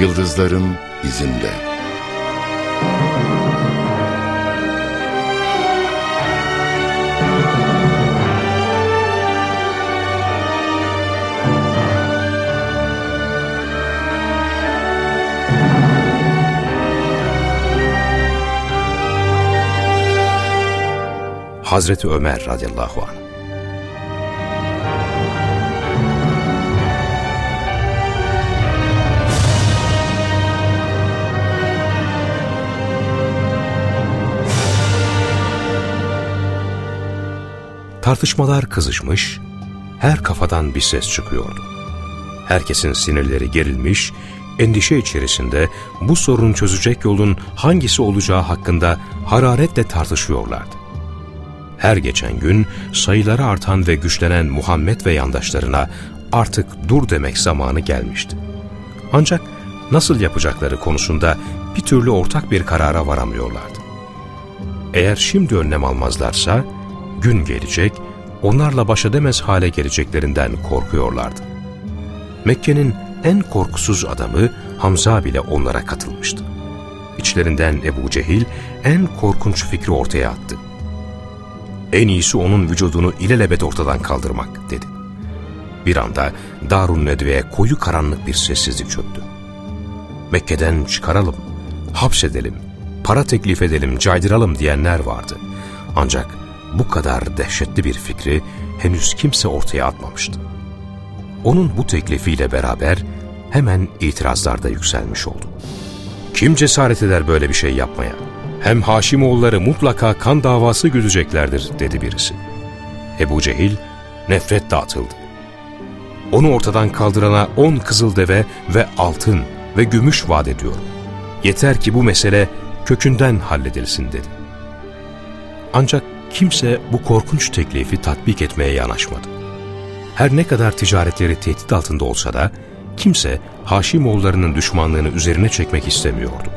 yıldızların izinde. Hazreti Ömer radıyallahu anh Tartışmalar kızışmış, her kafadan bir ses çıkıyordu. Herkesin sinirleri gerilmiş, endişe içerisinde bu sorunu çözecek yolun hangisi olacağı hakkında hararetle tartışıyorlardı. Her geçen gün sayıları artan ve güçlenen Muhammed ve yandaşlarına artık dur demek zamanı gelmişti. Ancak nasıl yapacakları konusunda bir türlü ortak bir karara varamıyorlardı. Eğer şimdi önlem almazlarsa, gün gelecek, onlarla baş edemez hale geleceklerinden korkuyorlardı. Mekke'nin en korkusuz adamı Hamza bile onlara katılmıştı. İçlerinden Ebu Cehil en korkunç fikri ortaya attı. En iyisi onun vücudunu ilelebet ortadan kaldırmak dedi. Bir anda Darun Nedve'ye koyu karanlık bir sessizlik çöktü. Mekke'den çıkaralım, hapsedelim, para teklif edelim, caydıralım diyenler vardı. Ancak bu kadar dehşetli bir fikri henüz kimse ortaya atmamıştı. Onun bu teklifiyle beraber hemen itirazlar da yükselmiş oldu. Kim cesaret eder böyle bir şey yapmaya? Hem Haşimoğulları mutlaka kan davası güdeceklerdir dedi birisi. Ebu Cehil nefret dağıtıldı. Onu ortadan kaldırana on kızıl deve ve altın ve gümüş vaat ediyorum. Yeter ki bu mesele kökünden halledilsin dedi. Ancak kimse bu korkunç teklifi tatbik etmeye yanaşmadı. Her ne kadar ticaretleri tehdit altında olsa da kimse Haşimoğullarının düşmanlığını üzerine çekmek istemiyordu.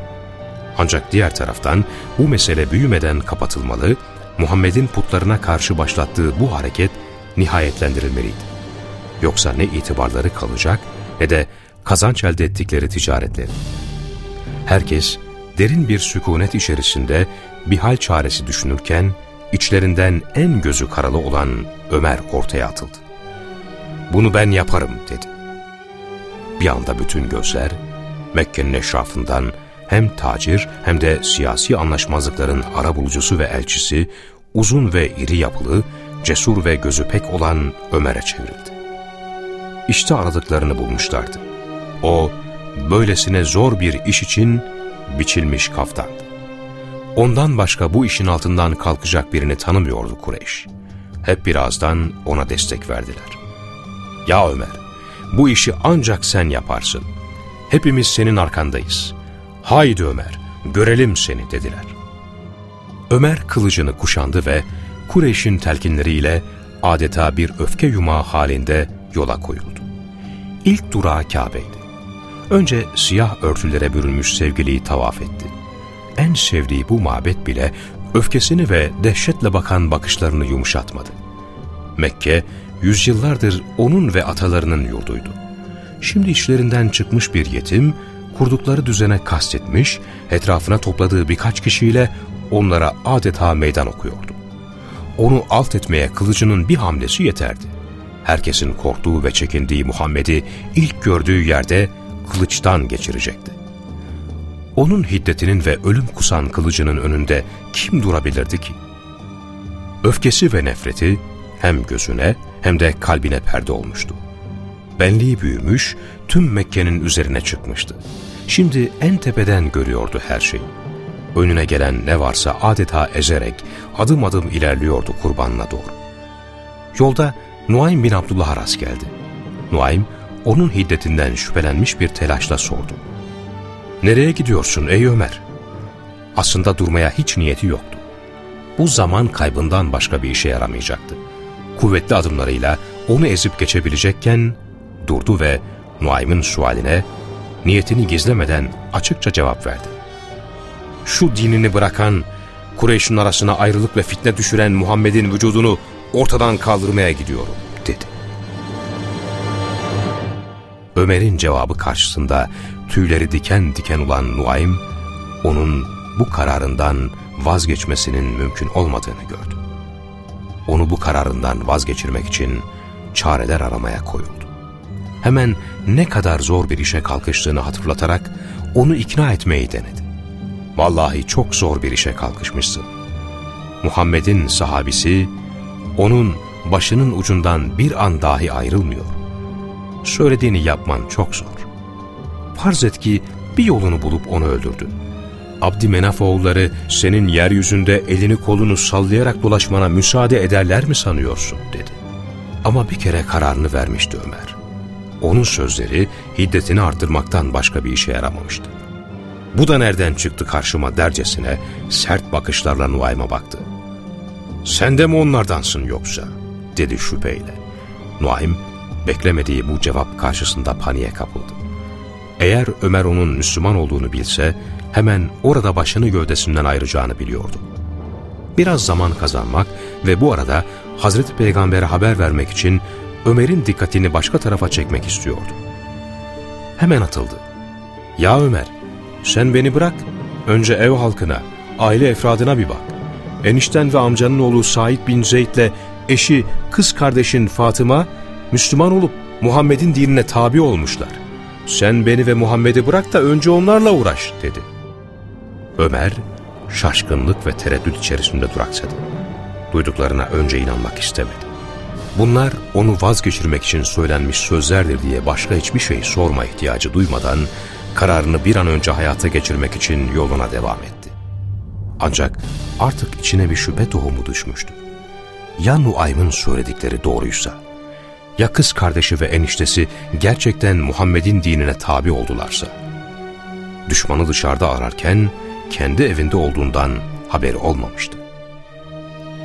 Ancak diğer taraftan bu mesele büyümeden kapatılmalı, Muhammed'in putlarına karşı başlattığı bu hareket nihayetlendirilmeliydi. Yoksa ne itibarları kalacak ne de kazanç elde ettikleri ticaretleri. Herkes derin bir sükunet içerisinde bir hal çaresi düşünürken içlerinden en gözü karalı olan Ömer ortaya atıldı. Bunu ben yaparım dedi. Bir anda bütün gözler Mekke'nin eşrafından hem tacir hem de siyasi anlaşmazlıkların arabulucusu ve elçisi uzun ve iri yapılı, cesur ve gözü pek olan Ömer'e çevrildi. İşte aradıklarını bulmuşlardı. O, böylesine zor bir iş için biçilmiş kaftandı. Ondan başka bu işin altından kalkacak birini tanımıyordu Kureyş. Hep birazdan ona destek verdiler. Ya Ömer, bu işi ancak sen yaparsın. Hepimiz senin arkandayız. Haydi Ömer, görelim seni dediler. Ömer kılıcını kuşandı ve Kureyş'in telkinleriyle adeta bir öfke yumağı halinde yola koyuldu. İlk durağı Kabe'ydi. Önce siyah örtülere bürünmüş sevgiliyi tavaf etti. En sevdiği bu mabet bile öfkesini ve dehşetle bakan bakışlarını yumuşatmadı. Mekke, yüzyıllardır onun ve atalarının yurduydu. Şimdi işlerinden çıkmış bir yetim, kurdukları düzene kastetmiş, etrafına topladığı birkaç kişiyle onlara adeta meydan okuyordu. Onu alt etmeye kılıcının bir hamlesi yeterdi. Herkesin korktuğu ve çekindiği Muhammed'i ilk gördüğü yerde kılıçtan geçirecekti. Onun hiddetinin ve ölüm kusan kılıcının önünde kim durabilirdi ki? Öfkesi ve nefreti hem gözüne hem de kalbine perde olmuştu. Benliği büyümüş, tüm Mekke'nin üzerine çıkmıştı. Şimdi en tepeden görüyordu her şeyi. Önüne gelen ne varsa adeta ezerek adım adım ilerliyordu kurbanına doğru. Yolda Nuaym bin Abdullah'a rast geldi. Nuaym onun hiddetinden şüphelenmiş bir telaşla sordu. ''Nereye gidiyorsun ey Ömer?'' Aslında durmaya hiç niyeti yoktu. Bu zaman kaybından başka bir işe yaramayacaktı. Kuvvetli adımlarıyla onu ezip geçebilecekken durdu ve Nuaym'ın sualine niyetini gizlemeden açıkça cevap verdi. Şu dinini bırakan, Kureyş'in arasına ayrılık ve fitne düşüren Muhammed'in vücudunu ortadan kaldırmaya gidiyorum, Ömer'in cevabı karşısında tüyleri diken diken olan Nuaym, onun bu kararından vazgeçmesinin mümkün olmadığını gördü. Onu bu kararından vazgeçirmek için çareler aramaya koyuldu. Hemen ne kadar zor bir işe kalkıştığını hatırlatarak onu ikna etmeyi denedi. Vallahi çok zor bir işe kalkışmışsın. Muhammed'in sahabisi, onun başının ucundan bir an dahi ayrılmıyor. Söylediğini yapman çok zor. Farz et ki bir yolunu bulup onu öldürdün. Abdümenaf oğulları senin yeryüzünde elini kolunu sallayarak dolaşmana müsaade ederler mi sanıyorsun dedi. Ama bir kere kararını vermişti Ömer. Onun sözleri hiddetini arttırmaktan başka bir işe yaramamıştı. Bu da nereden çıktı karşıma dercesine sert bakışlarla Nuaym'a baktı. Sen de mi onlardansın yoksa? dedi şüpheyle. Nuaym beklemediği bu cevap karşısında paniğe kapıldı. Eğer Ömer onun Müslüman olduğunu bilse hemen orada başını gövdesinden ayıracağını biliyordu. Biraz zaman kazanmak ve bu arada Hazreti Peygamber'e haber vermek için Ömer'in dikkatini başka tarafa çekmek istiyordu. Hemen atıldı. ''Ya Ömer, sen beni bırak, önce ev halkına, aile efradına bir bak. Enişten ve amcanın oğlu Said bin Zeyd'le eşi, kız kardeşin Fatıma, Müslüman olup Muhammed'in dinine tabi olmuşlar. Sen beni ve Muhammed'i bırak da önce onlarla uğraş.'' dedi. Ömer, şaşkınlık ve tereddüt içerisinde duraksadı. Duyduklarına önce inanmak istemedi. Bunlar onu vazgeçirmek için söylenmiş sözlerdir diye başka hiçbir şey sorma ihtiyacı duymadan kararını bir an önce hayata geçirmek için yoluna devam etti. Ancak artık içine bir şüphe tohumu düşmüştü. Ya Nuaym'ın söyledikleri doğruysa, ya kız kardeşi ve eniştesi gerçekten Muhammed'in dinine tabi oldularsa, düşmanı dışarıda ararken kendi evinde olduğundan haberi olmamıştı.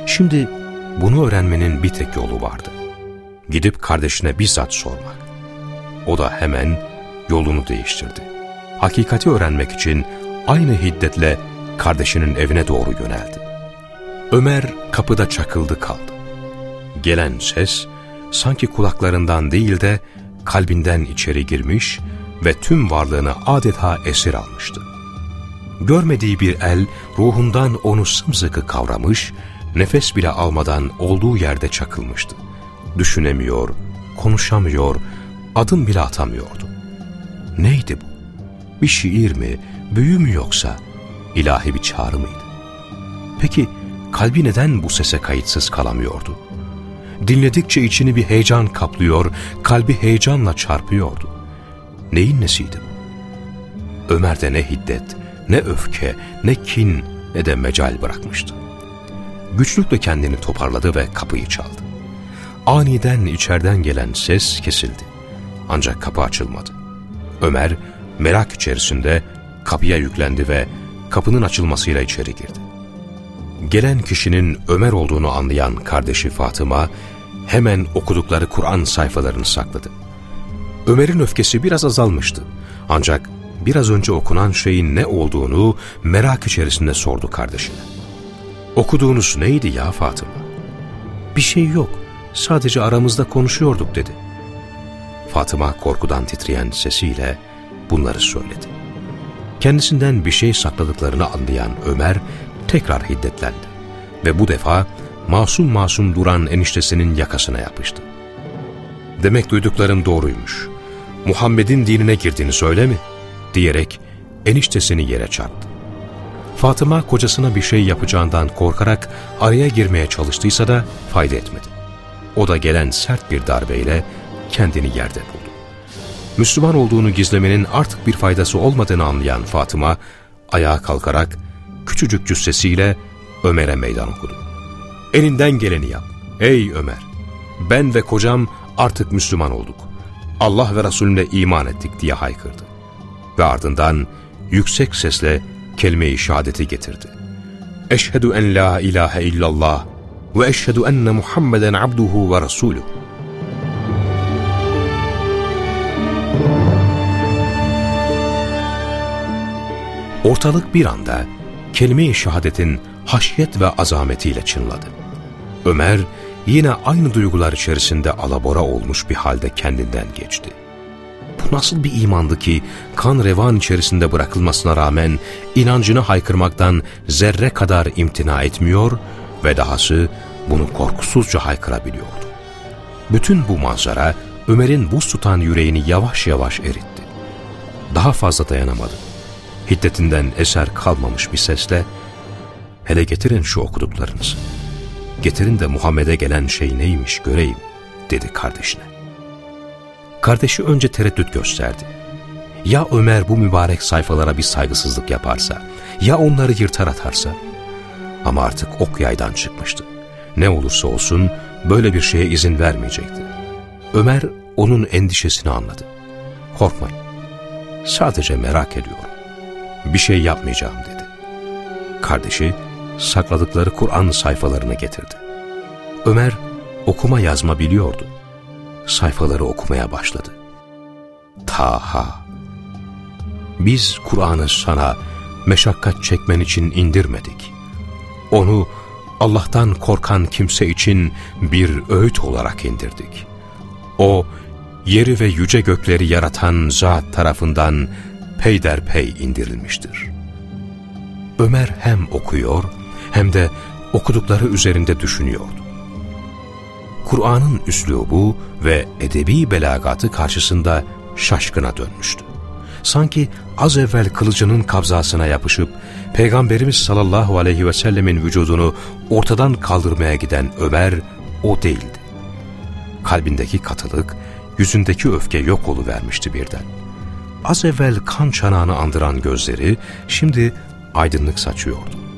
Şimdi bunu öğrenmenin bir tek yolu vardı. Gidip kardeşine bizzat sormak. O da hemen yolunu değiştirdi. Hakikati öğrenmek için aynı hiddetle kardeşinin evine doğru yöneldi. Ömer kapıda çakıldı kaldı. Gelen ses sanki kulaklarından değil de kalbinden içeri girmiş ve tüm varlığını adeta esir almıştı. Görmediği bir el ruhundan onu sımsıkı kavramış nefes bile almadan olduğu yerde çakılmıştı. Düşünemiyor, konuşamıyor, adım bile atamıyordu. Neydi bu? Bir şiir mi, büyü mü yoksa? ilahi bir çağrı mıydı? Peki kalbi neden bu sese kayıtsız kalamıyordu? Dinledikçe içini bir heyecan kaplıyor, kalbi heyecanla çarpıyordu. Neyin nesiydi bu? Ömer'de ne hiddet, ne öfke, ne kin, ne de mecal bırakmıştı. Güçlükle kendini toparladı ve kapıyı çaldı. Aniden içeriden gelen ses kesildi. Ancak kapı açılmadı. Ömer merak içerisinde kapıya yüklendi ve kapının açılmasıyla içeri girdi. Gelen kişinin Ömer olduğunu anlayan kardeşi Fatıma hemen okudukları Kur'an sayfalarını sakladı. Ömer'in öfkesi biraz azalmıştı. Ancak biraz önce okunan şeyin ne olduğunu merak içerisinde sordu kardeşine. Okuduğunuz neydi ya Fatıma? Bir şey yok, sadece aramızda konuşuyorduk dedi. Fatıma korkudan titreyen sesiyle bunları söyledi. Kendisinden bir şey sakladıklarını anlayan Ömer tekrar hiddetlendi. Ve bu defa masum masum duran eniştesinin yakasına yapıştı. Demek duyduklarım doğruymuş. Muhammed'in dinine girdiğini söyle mi? Diyerek eniştesini yere çarptı. Fatıma kocasına bir şey yapacağından korkarak araya girmeye çalıştıysa da fayda etmedi. O da gelen sert bir darbeyle kendini yerde buldu. Müslüman olduğunu gizlemenin artık bir faydası olmadığını anlayan Fatıma, ayağa kalkarak küçücük cüssesiyle Ömer'e meydan okudu. Elinden geleni yap. Ey Ömer! Ben ve kocam artık Müslüman olduk. Allah ve Resulüne iman ettik diye haykırdı. Ve ardından yüksek sesle kelime-i şehadeti getirdi. Eşhedü en la ilahe illallah ve eşhedü enne Muhammeden abduhu ve rasuluh. Ortalık bir anda kelime-i şehadetin haşyet ve azametiyle çınladı. Ömer yine aynı duygular içerisinde alabora olmuş bir halde kendinden geçti. Bu nasıl bir imandı ki kan revan içerisinde bırakılmasına rağmen inancını haykırmaktan zerre kadar imtina etmiyor ve dahası bunu korkusuzca haykırabiliyordu. Bütün bu manzara Ömer'in buz tutan yüreğini yavaş yavaş eritti. Daha fazla dayanamadı. Hiddetinden eser kalmamış bir sesle ''Hele getirin şu okuduklarınızı. Getirin de Muhammed'e gelen şey neymiş göreyim.'' dedi kardeşine. Kardeşi önce tereddüt gösterdi. Ya Ömer bu mübarek sayfalara bir saygısızlık yaparsa, ya onları yırtar atarsa? Ama artık ok yaydan çıkmıştı. Ne olursa olsun böyle bir şeye izin vermeyecekti. Ömer onun endişesini anladı. Korkmayın, sadece merak ediyorum. Bir şey yapmayacağım dedi. Kardeşi sakladıkları Kur'an sayfalarını getirdi. Ömer okuma yazma biliyordu sayfaları okumaya başladı. Taha, biz Kur'an'ı sana meşakkat çekmen için indirmedik. Onu Allah'tan korkan kimse için bir öğüt olarak indirdik. O, yeri ve yüce gökleri yaratan zat tarafından peyderpey indirilmiştir. Ömer hem okuyor hem de okudukları üzerinde düşünüyordu. Kur'an'ın üslubu ve edebi belagatı karşısında şaşkına dönmüştü. Sanki az evvel kılıcının kabzasına yapışıp Peygamberimiz sallallahu aleyhi ve sellemin vücudunu ortadan kaldırmaya giden Ömer o değildi. Kalbindeki katılık, yüzündeki öfke yok oluvermişti birden. Az evvel kan çanağını andıran gözleri şimdi aydınlık saçıyordu.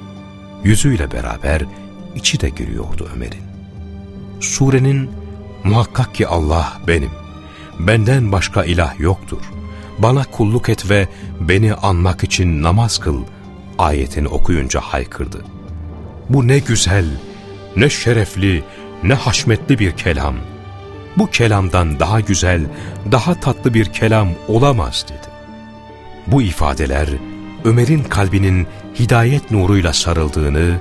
Yüzüyle beraber içi de giriyordu Ömer'in surenin muhakkak ki Allah benim, benden başka ilah yoktur, bana kulluk et ve beni anmak için namaz kıl ayetini okuyunca haykırdı. Bu ne güzel, ne şerefli, ne haşmetli bir kelam. Bu kelamdan daha güzel, daha tatlı bir kelam olamaz dedi. Bu ifadeler Ömer'in kalbinin hidayet nuruyla sarıldığını,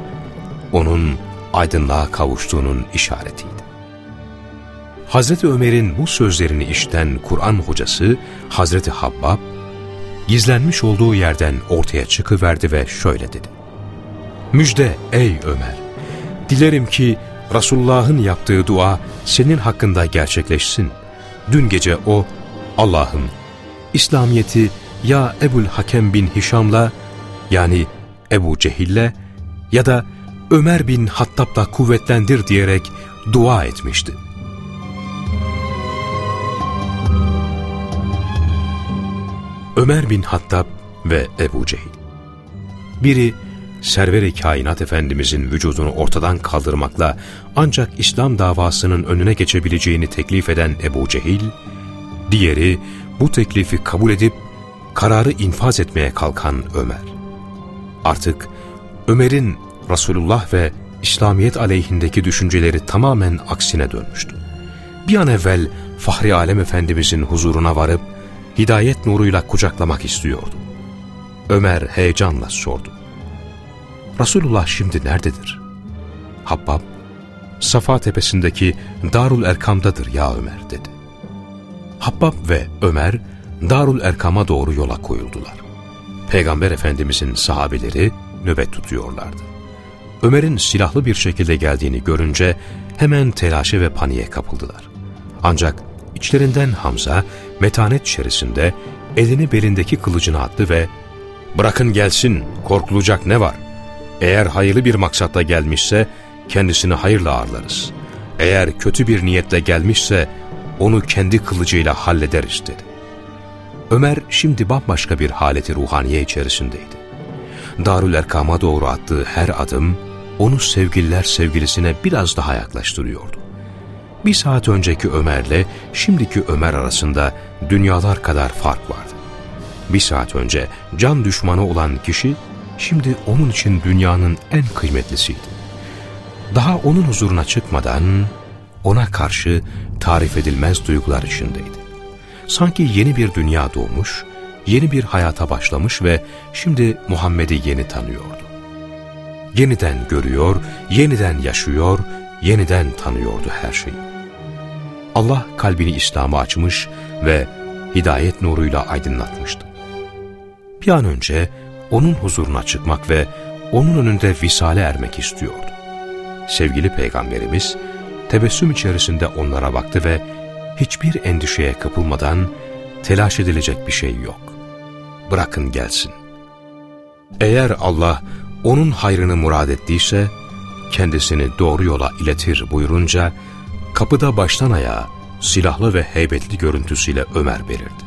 onun aydınlığa kavuştuğunun işaretiydi. Hazreti Ömer'in bu sözlerini işten Kur'an hocası Hazreti Habbab, gizlenmiş olduğu yerden ortaya çıkıverdi ve şöyle dedi. Müjde ey Ömer! Dilerim ki Resulullah'ın yaptığı dua senin hakkında gerçekleşsin. Dün gece o, Allah'ım, İslamiyet'i ya Ebul Hakem bin Hişam'la yani Ebu Cehil'le ya da Ömer bin Hattab'la kuvvetlendir diyerek dua etmişti. Ömer bin Hattab ve Ebu Cehil Biri, Server-i Kainat Efendimizin vücudunu ortadan kaldırmakla ancak İslam davasının önüne geçebileceğini teklif eden Ebu Cehil, diğeri bu teklifi kabul edip kararı infaz etmeye kalkan Ömer. Artık Ömer'in Resulullah ve İslamiyet aleyhindeki düşünceleri tamamen aksine dönmüştü. Bir an evvel Fahri Alem Efendimizin huzuruna varıp hidayet nuruyla kucaklamak istiyordu. Ömer heyecanla sordu. Resulullah şimdi nerededir? Habbab, Safa tepesindeki Darul Erkam'dadır ya Ömer dedi. Habbab ve Ömer Darul Erkam'a doğru yola koyuldular. Peygamber Efendimizin sahabeleri nöbet tutuyorlardı. Ömer'in silahlı bir şekilde geldiğini görünce hemen telaşe ve paniğe kapıldılar. Ancak içlerinden Hamza metanet içerisinde elini belindeki kılıcına attı ve ''Bırakın gelsin, korkulacak ne var? Eğer hayırlı bir maksatla gelmişse kendisini hayırla ağırlarız. Eğer kötü bir niyetle gelmişse onu kendi kılıcıyla hallederiz.'' dedi. Ömer şimdi bambaşka bir haleti ruhaniye içerisindeydi. Darül Erkam'a doğru attığı her adım onu sevgililer sevgilisine biraz daha yaklaştırıyordu. Bir saat önceki Ömer'le şimdiki Ömer arasında dünyalar kadar fark vardı. Bir saat önce can düşmanı olan kişi şimdi onun için dünyanın en kıymetlisiydi. Daha onun huzuruna çıkmadan ona karşı tarif edilmez duygular içindeydi. Sanki yeni bir dünya doğmuş, yeni bir hayata başlamış ve şimdi Muhammed'i yeni tanıyordu. Yeniden görüyor, yeniden yaşıyor, yeniden tanıyordu her şeyi. Allah kalbini İslam'a açmış ve hidayet nuruyla aydınlatmıştı. Bir an önce onun huzuruna çıkmak ve onun önünde visale ermek istiyordu. Sevgili Peygamberimiz tebessüm içerisinde onlara baktı ve hiçbir endişeye kapılmadan telaş edilecek bir şey yok. Bırakın gelsin. Eğer Allah onun hayrını murad ettiyse kendisini doğru yola iletir buyurunca kapıda baştan ayağa silahlı ve heybetli görüntüsüyle Ömer belirdi.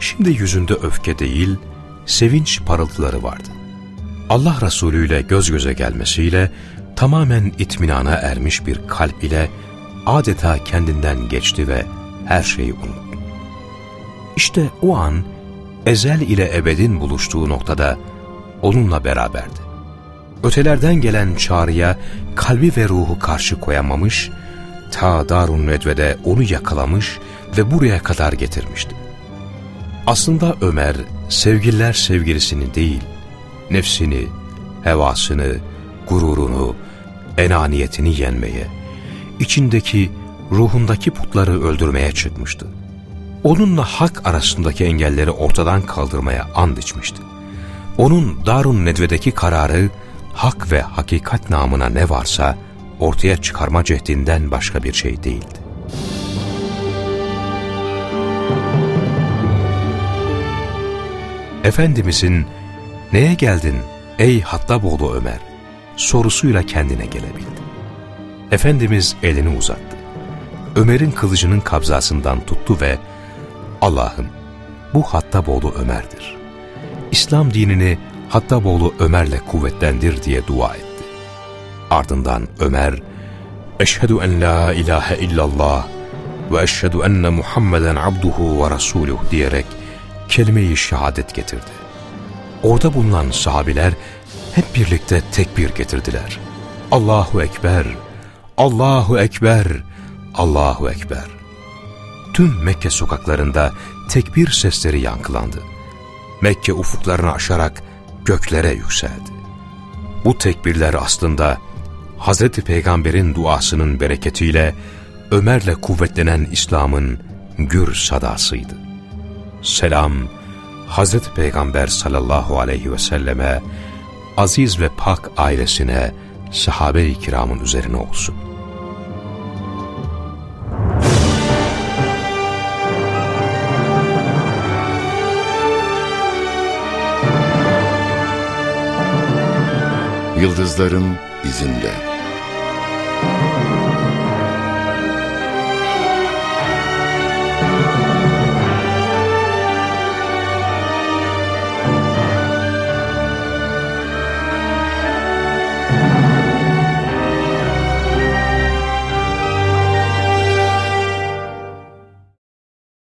Şimdi yüzünde öfke değil, sevinç parıltıları vardı. Allah Resulü ile göz göze gelmesiyle tamamen itminana ermiş bir kalp ile adeta kendinden geçti ve her şeyi unuttu. İşte o an ezel ile ebedin buluştuğu noktada onunla beraberdi. Ötelerden gelen çağrıya kalbi ve ruhu karşı koyamamış, ta Darun Nedve'de onu yakalamış ve buraya kadar getirmişti. Aslında Ömer sevgililer sevgilisini değil, nefsini, hevasını, gururunu, enaniyetini yenmeye, içindeki, ruhundaki putları öldürmeye çıkmıştı. Onunla hak arasındaki engelleri ortadan kaldırmaya and içmişti. Onun Darun Nedve'deki kararı, hak ve hakikat namına ne varsa ortaya çıkarma cehdinden başka bir şey değildi. Efendimizin neye geldin ey Hattaboğlu Ömer sorusuyla kendine gelebildi. Efendimiz elini uzattı. Ömer'in kılıcının kabzasından tuttu ve Allah'ım bu Hattaboğlu Ömer'dir. İslam dinini Hattaboğlu Ömer'le kuvvetlendir diye dua etti. Ardından Ömer, Eşhedü en la ilahe illallah ve eşhedü enne Muhammeden abduhu ve rasuluh diyerek kelime-i şehadet getirdi. Orada bulunan sahabiler hep birlikte tekbir getirdiler. Allahu Ekber, Allahu Ekber, Allahu Ekber. Tüm Mekke sokaklarında tekbir sesleri yankılandı. Mekke ufuklarını aşarak göklere yükseldi. Bu tekbirler aslında Hz. Peygamber'in duasının bereketiyle Ömer'le kuvvetlenen İslam'ın gür sadasıydı. Selam, Hz. Peygamber sallallahu aleyhi ve selleme, aziz ve pak ailesine, sahabe-i kiramın üzerine olsun. Yıldızların izinde.